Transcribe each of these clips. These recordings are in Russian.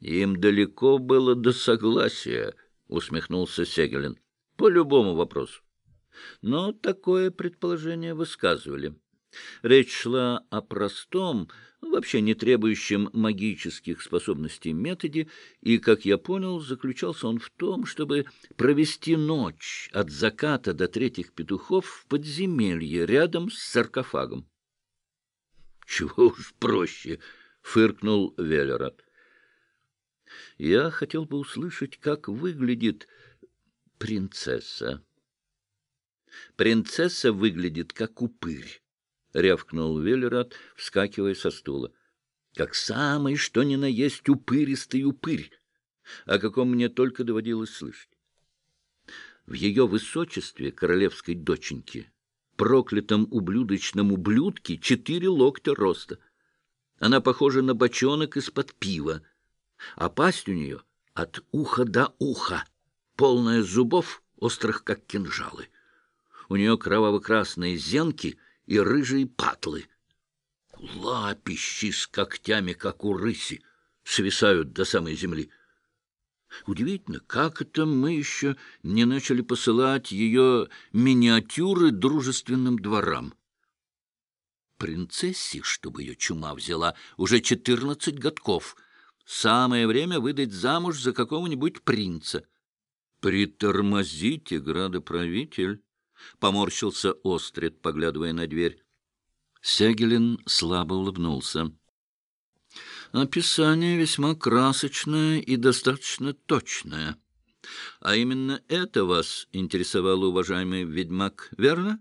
— Им далеко было до согласия, — усмехнулся Сегелин, — по любому вопросу. Но такое предположение высказывали. Речь шла о простом, вообще не требующем магических способностей методе, и, как я понял, заключался он в том, чтобы провести ночь от заката до третьих петухов в подземелье рядом с саркофагом. — Чего уж проще, — фыркнул Веллерат. — Я хотел бы услышать, как выглядит принцесса. Принцесса выглядит как упырь. — рявкнул Веллерат, вскакивая со стула. — Как самый, что ни на есть, упыристый упырь, о каком мне только доводилось слышать. В ее высочестве королевской доченьки, проклятом ублюдочном ублюдке, четыре локтя роста. Она похожа на бочонок из-под пива, а пасть у нее от уха до уха, полная зубов, острых как кинжалы. У нее кроваво-красные зенки — и рыжие патлы. Лапищи с когтями, как у рыси, свисают до самой земли. Удивительно, как это мы еще не начали посылать ее миниатюры дружественным дворам. Принцессе, чтобы ее чума взяла, уже четырнадцать годков. Самое время выдать замуж за какого-нибудь принца. Притормозите, градоправитель. — поморщился Острид, поглядывая на дверь. Сегелин слабо улыбнулся. «Описание весьма красочное и достаточно точное. А именно это вас интересовало, уважаемый ведьмак, верно?»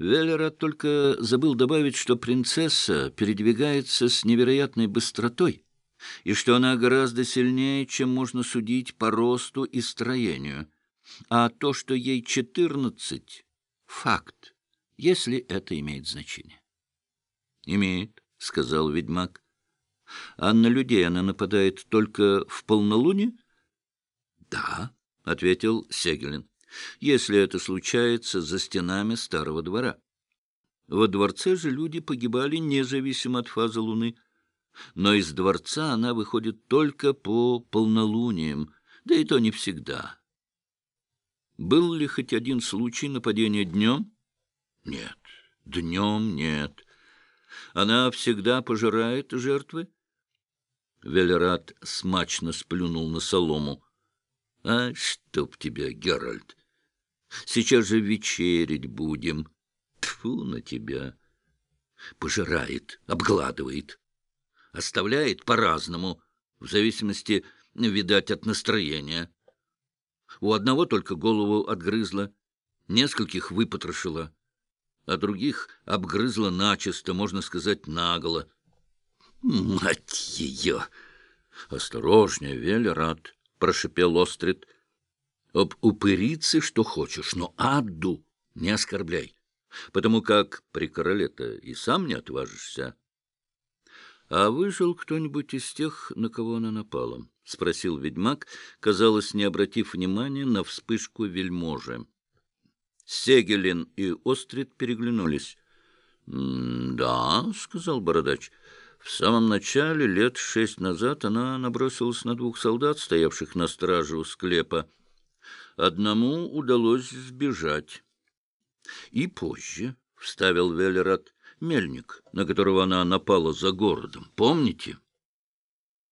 Веллерат только забыл добавить, что принцесса передвигается с невероятной быстротой и что она гораздо сильнее, чем можно судить по росту и строению а то, что ей четырнадцать — факт, если это имеет значение. — Имеет, — сказал ведьмак. — А на людей она нападает только в полнолуние? — Да, — ответил Сегелин, — если это случается за стенами старого двора. Во дворце же люди погибали независимо от фазы луны. Но из дворца она выходит только по полнолуниям, да и то не всегда. Был ли хоть один случай нападения днем? Нет, днем нет. Она всегда пожирает жертвы? Велерат смачно сплюнул на солому. — А чтоб тебя, Геральт! Сейчас же вечерить будем. Тьфу на тебя! Пожирает, обгладывает. Оставляет по-разному, в зависимости, видать, от настроения. У одного только голову отгрызла, нескольких выпотрошила, а других обгрызла начисто, можно сказать, наголо. «Мать ее!» «Осторожнее, Велерат!» — прошипел Острид. «Об упырице что хочешь, но Адду не оскорбляй, потому как при короле-то и сам не отважишься». «А выжил кто-нибудь из тех, на кого она напала?» — спросил ведьмак, казалось, не обратив внимания на вспышку вельможи. Сегелин и Острид переглянулись. — Да, — сказал бородач, — в самом начале, лет шесть назад, она набросилась на двух солдат, стоявших на страже у склепа. Одному удалось сбежать. — И позже, — вставил Велерат, — мельник, на которого она напала за городом. Помните? —